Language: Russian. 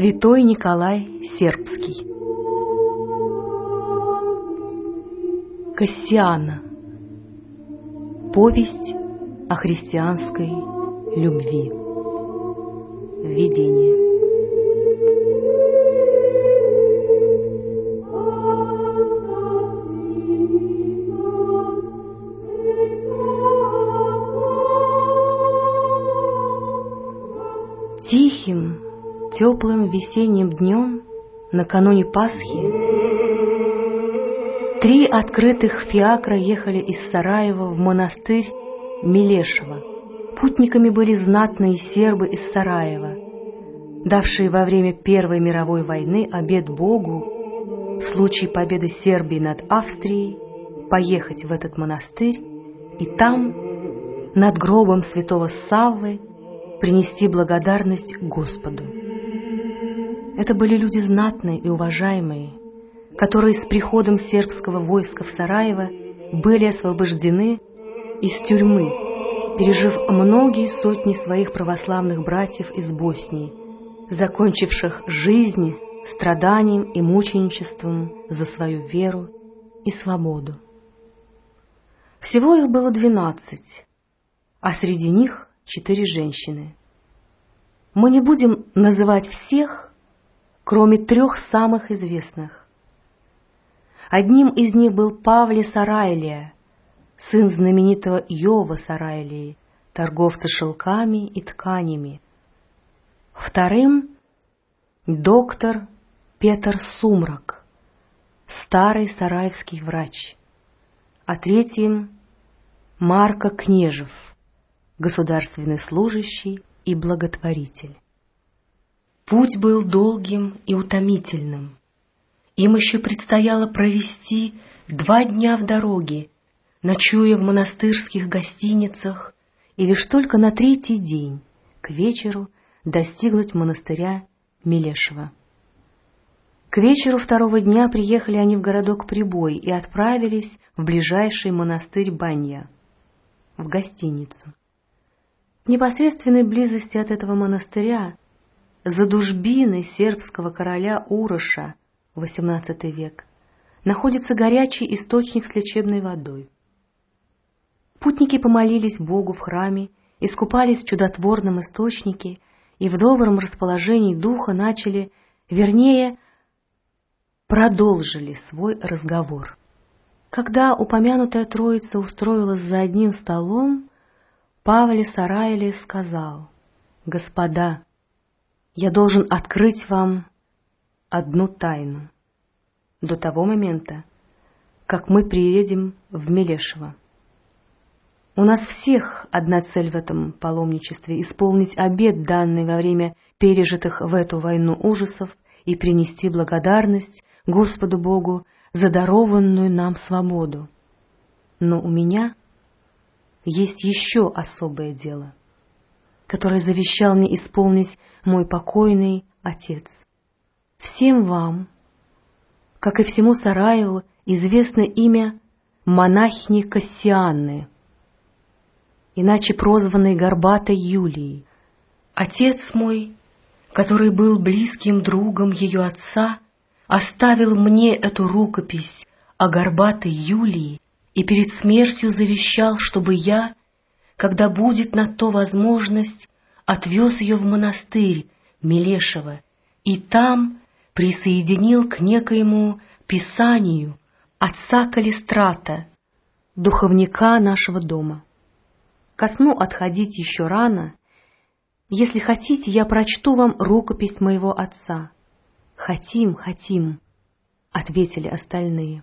Святой Николай Сербский. Кассиана. Повесть о христианской любви. Введение Тихим, теплым весенним днем, накануне Пасхи, три открытых фиакра ехали из Сараева в монастырь Милешева. Путниками были знатные сербы из Сараева, давшие во время Первой мировой войны обет Богу в случае победы Сербии над Австрией поехать в этот монастырь и там, над гробом святого Саввы, принести благодарность Господу. Это были люди знатные и уважаемые, которые с приходом сербского войска в Сараево были освобождены из тюрьмы, пережив многие сотни своих православных братьев из Боснии, закончивших жизнь страданием и мученичеством за свою веру и свободу. Всего их было двенадцать, а среди них четыре женщины. Мы не будем называть всех, кроме трех самых известных. Одним из них был Павле Сарайлия, сын знаменитого Йова Сарайлии, торговца шелками и тканями. Вторым — доктор Петр Сумрак, старый сараевский врач. А третьим — Марко Кнежев, государственный служащий и благотворитель. Путь был долгим и утомительным. Им еще предстояло провести два дня в дороге, ночуя в монастырских гостиницах, и лишь только на третий день, к вечеру, достигнуть монастыря Мелешева. К вечеру второго дня приехали они в городок Прибой и отправились в ближайший монастырь Банья, в гостиницу. В непосредственной близости от этого монастыря за дужбиной сербского короля Уроша, XVIII век, находится горячий источник с лечебной водой. Путники помолились Богу в храме, искупались в чудотворном источнике и в добром расположении духа начали, вернее, продолжили свой разговор. Когда упомянутая троица устроилась за одним столом, Павле Сарайле сказал, «Господа, я должен открыть вам одну тайну до того момента, как мы приедем в Мелешево. У нас всех одна цель в этом паломничестве — исполнить обет, данный во время пережитых в эту войну ужасов, и принести благодарность Господу Богу за дарованную нам свободу. Но у меня есть еще особое дело — который завещал мне исполнить мой покойный отец. Всем вам, как и всему Сараеву, известно имя монахини Кассианны, иначе прозванной Горбатой Юлией. Отец мой, который был близким другом ее отца, оставил мне эту рукопись о Горбатой Юлии и перед смертью завещал, чтобы я когда будет на то возможность, отвез ее в монастырь Мелешева и там присоединил к некоему писанию отца Калистрата, духовника нашего дома. Ко сну отходить еще рано. Если хотите, я прочту вам рукопись моего отца. Хотим, хотим, — ответили остальные.